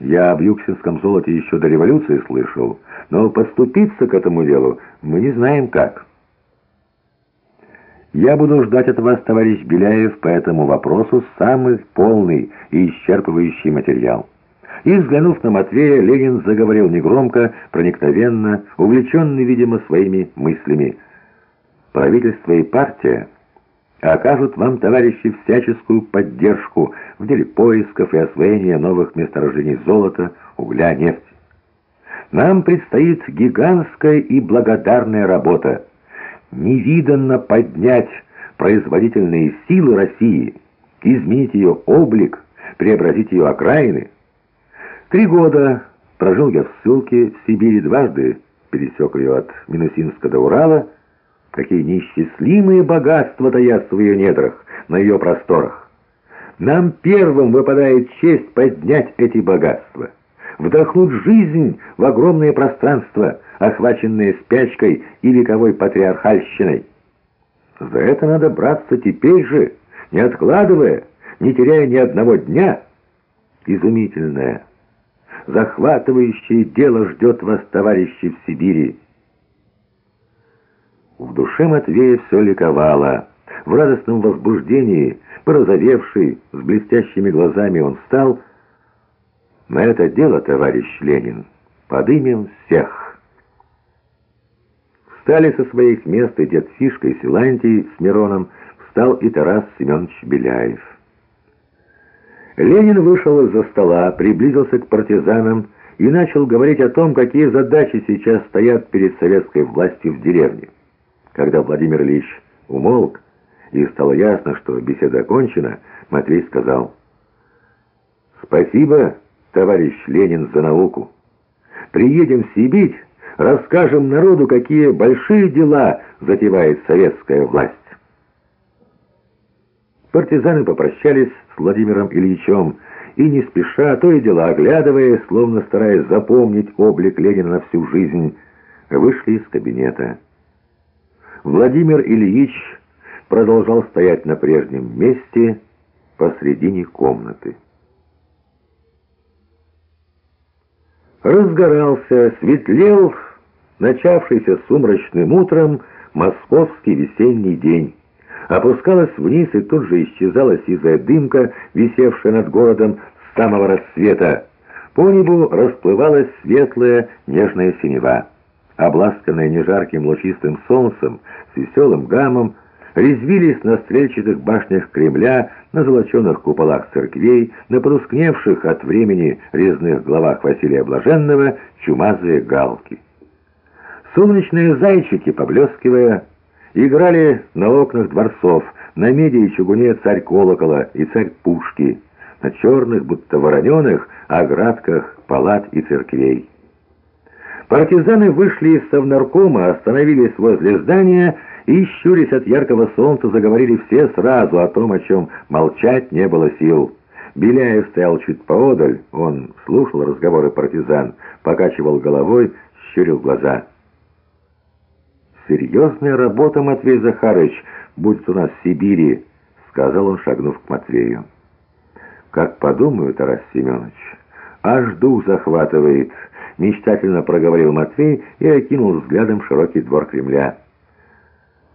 Я об юксинском золоте еще до революции слышал, но подступиться к этому делу мы не знаем как. Я буду ждать от вас, товарищ Беляев, по этому вопросу самый полный и исчерпывающий материал. И, взглянув на Матвея, Ленин заговорил негромко, проникновенно, увлеченный, видимо, своими мыслями. Правительство и партия окажут вам, товарищи, всяческую поддержку в деле поисков и освоения новых месторождений золота, угля, нефти. Нам предстоит гигантская и благодарная работа. Невиданно поднять производительные силы России, изменить ее облик, преобразить ее окраины. Три года прожил я в ссылке в Сибири, дважды пересек ее от Минусинска до Урала, Какие неисчислимые богатства таят в ее недрах, на ее просторах. Нам первым выпадает честь поднять эти богатства, вдохнуть жизнь в огромное пространство, охваченное спячкой и вековой патриархальщиной. За это надо браться теперь же, не откладывая, не теряя ни одного дня. Изумительное, захватывающее дело ждет вас, товарищи, в Сибири. В душе Матвея все ликовало. В радостном возбуждении, порозовевший, с блестящими глазами, он встал. «На это дело, товарищ Ленин, подымем всех!» Встали со своих мест и дед Фишка, и Силантий с Мироном, встал и Тарас Семенович Беляев. Ленин вышел из-за стола, приблизился к партизанам и начал говорить о том, какие задачи сейчас стоят перед советской властью в деревне. Когда Владимир Ильич умолк, и стало ясно, что беседа окончена, Матвей сказал, «Спасибо, товарищ Ленин, за науку. Приедем в Сибирь, расскажем народу, какие большие дела затевает советская власть». Партизаны попрощались с Владимиром Ильичем и не спеша, то и дела оглядывая, словно стараясь запомнить облик Ленина на всю жизнь, вышли из кабинета. Владимир Ильич продолжал стоять на прежнем месте посредине комнаты. Разгорался, светлел начавшийся сумрачным утром московский весенний день. Опускалась вниз и тут же исчезала сизая дымка, висевшая над городом с самого рассвета. По небу расплывалась светлая нежная синева обласканная нежарким лучистым солнцем, с веселым гамом, резвились на стрельчатых башнях Кремля, на золоченых куполах церквей, на потускневших от времени резных главах Василия Блаженного чумазые галки. Солнечные зайчики, поблескивая, играли на окнах дворцов, на меди и чугуне царь колокола и царь пушки, на черных, будто вороненых, оградках палат и церквей. Партизаны вышли из совнаркома, остановились возле здания и, щурясь от яркого солнца, заговорили все сразу о том, о чем молчать не было сил. Беляев стоял чуть поодаль, он слушал разговоры партизан, покачивал головой, щурил глаза. «Серьезная работа, Матвей Захарыч, будет у нас в Сибири», — сказал он, шагнув к Матвею. «Как подумаю, Тарас Семенович, аж дух захватывает» мечтательно проговорил Матвей и окинул взглядом широкий двор Кремля.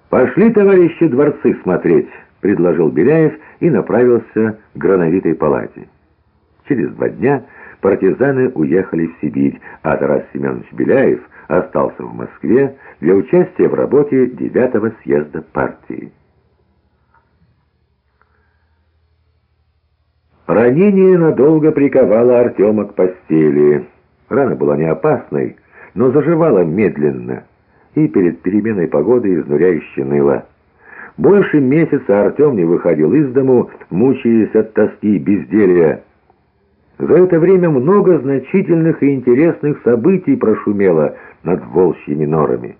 «Пошли, товарищи, дворцы смотреть», — предложил Беляев и направился к грановитой палате. Через два дня партизаны уехали в Сибирь, а Тарас Семенович Беляев остался в Москве для участия в работе девятого съезда партии. Ранение надолго приковало Артема к постели. Рана была не опасной, но заживала медленно, и перед переменой погоды изнуряюще ныла. Больше месяца Артем не выходил из дому, мучаясь от тоски и безделья. За это время много значительных и интересных событий прошумело над волчьими норами.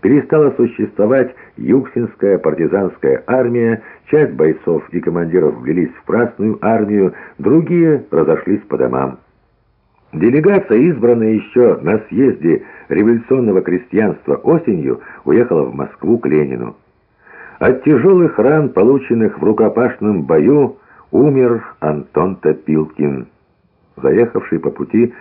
Перестала существовать Юксинская партизанская армия, часть бойцов и командиров влились в Красную армию, другие разошлись по домам. Делегация, избранная еще на съезде революционного крестьянства осенью, уехала в Москву к Ленину. От тяжелых ран, полученных в рукопашном бою, умер Антон Топилкин. заехавший по пути